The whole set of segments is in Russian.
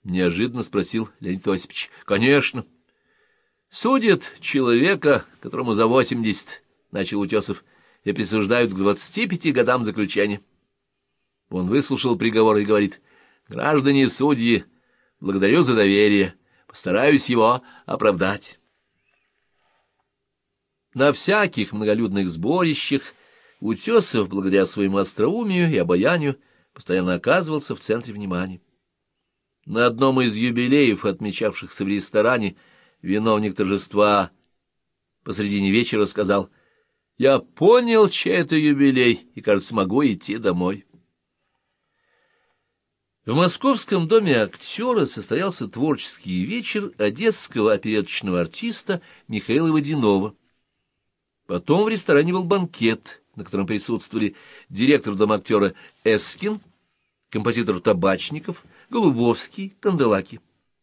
— неожиданно спросил Леонид Осипович. — Конечно. — Судят человека, которому за восемьдесят, — начал Утесов, — и присуждают к двадцати пяти годам заключения. Он выслушал приговор и говорит, — Граждане судьи, благодарю за доверие, постараюсь его оправдать. На всяких многолюдных сборищах Утесов, благодаря своему остроумию и обаянию, постоянно оказывался в центре внимания. На одном из юбилеев, отмечавшихся в ресторане, виновник торжества посредине вечера сказал, «Я понял, чей это юбилей, и, кажется, могу идти домой». В Московском доме актера состоялся творческий вечер одесского опереточного артиста Михаила Водянова. Потом в ресторане был банкет, на котором присутствовали директор дома актера Эскин, композитор Табачников, Голубовский, Канделаки.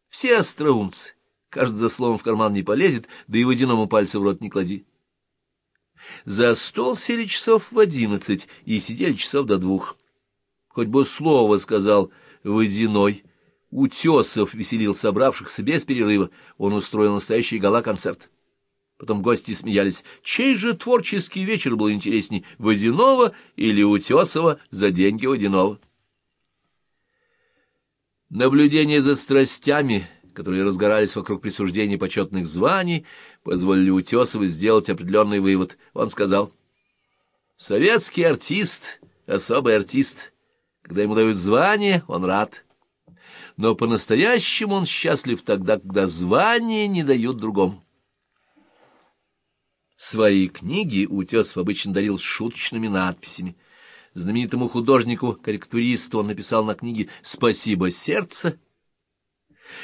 Все остроумцы. Каждый за словом в карман не полезет, да и водяному пальцу в рот не клади. За стол сели часов в одиннадцать и сидели часов до двух. Хоть бы слово сказал водяной. Утесов веселил собравшихся без перерыва. Он устроил настоящий гала-концерт. Потом гости смеялись. Чей же творческий вечер был интересней, Водянова или Утесова за деньги Водянова? Наблюдение за страстями, которые разгорались вокруг присуждения почетных званий, позволили Утесову сделать определенный вывод. Он сказал, «Советский артист — особый артист. Когда ему дают звание, он рад. Но по-настоящему он счастлив тогда, когда звание не дают другому». Свои книги Утесов обычно дарил шуточными надписями. Знаменитому художнику-корректуристу он написал на книге «Спасибо, сердце».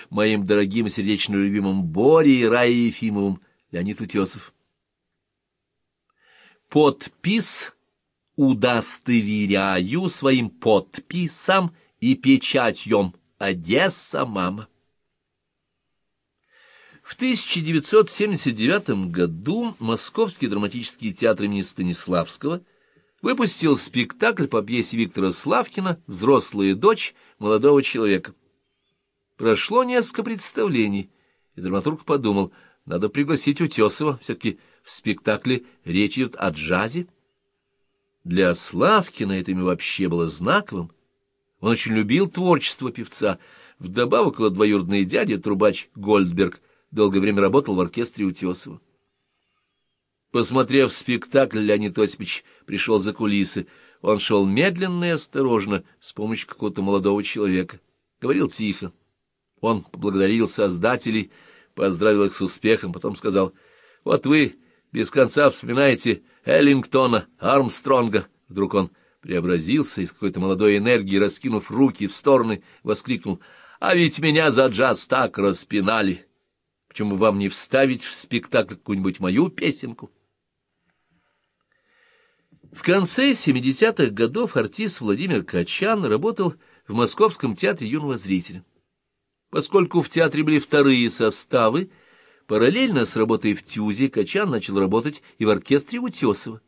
Моим дорогим и сердечно любимым Боре и Рае Ефимовым Леонид Утесов. Подпис удостоверяю своим подписом и печатьем Одесса, мама. В 1979 году Московский драматический театр имени Станиславского выпустил спектакль по пьесе Виктора Славкина «Взрослая дочь молодого человека». Прошло несколько представлений, и драматург подумал, надо пригласить Утесова, все-таки в спектакле речь идет о джазе. Для Славкина это имя вообще было знаковым. Он очень любил творчество певца. Вдобавок его двоюродный дядя, трубач Гольдберг, долгое время работал в оркестре Утесова. Посмотрев спектакль, Леонид Осипович пришел за кулисы. Он шел медленно и осторожно, с помощью какого-то молодого человека. Говорил тихо. Он поблагодарил создателей, поздравил их с успехом, потом сказал, «Вот вы без конца вспоминаете Эллингтона, Армстронга». Вдруг он преобразился и с какой-то молодой энергией, раскинув руки в стороны, воскликнул, «А ведь меня за джаз так распинали!» Почему вам не вставить в спектакль какую-нибудь мою песенку? В конце 70-х годов артист Владимир Качан работал в Московском театре юного зрителя. Поскольку в театре были вторые составы, параллельно с работой в ТЮЗе Качан начал работать и в оркестре Утесова.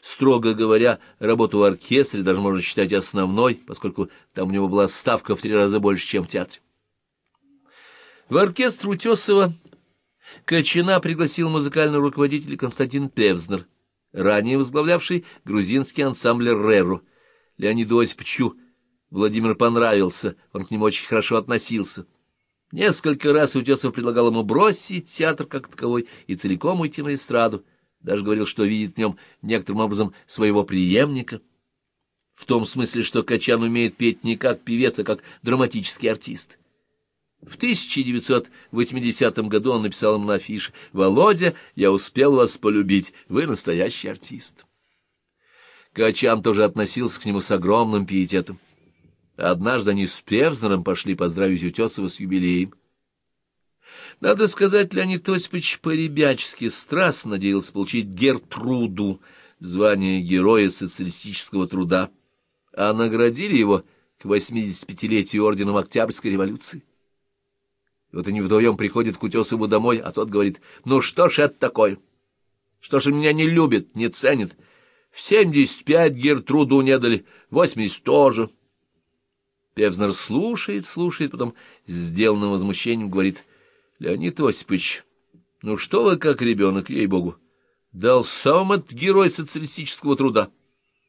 Строго говоря, работу в оркестре даже можно считать основной, поскольку там у него была ставка в три раза больше, чем в театре. В оркестр Утесова Кочина пригласил музыкальный руководитель Константин Певзнер, ранее возглавлявший грузинский ансамбль «Реру». Леониду Осиповичу Владимир понравился, он к нему очень хорошо относился. Несколько раз Утесов предлагал ему бросить театр как таковой и целиком уйти на эстраду, даже говорил, что видит в нем некоторым образом своего преемника, в том смысле, что Качан умеет петь не как певец, а как драматический артист. В 1980 году он написал ему на афише «Володя, я успел вас полюбить, вы настоящий артист». Качан тоже относился к нему с огромным пиететом. Однажды они с Певзнером пошли поздравить Утесова с юбилеем. Надо сказать, Леонид Осипович по-ребячески страстно надеялся получить Гертруду, звание Героя социалистического труда, а наградили его к 85-летию орденом Октябрьской революции. И вот они вдвоем приходят к Утесову домой, а тот говорит, ну что ж это такое? Что ж меня не любит, не ценит? В семьдесят пять Гертруду не дали, восемьдесят тоже. Певзнер слушает, слушает, потом сделанным возмущением говорит, «Леонид Осипович, ну что вы как ребенок, ей-богу, дал сам этот герой социалистического труда».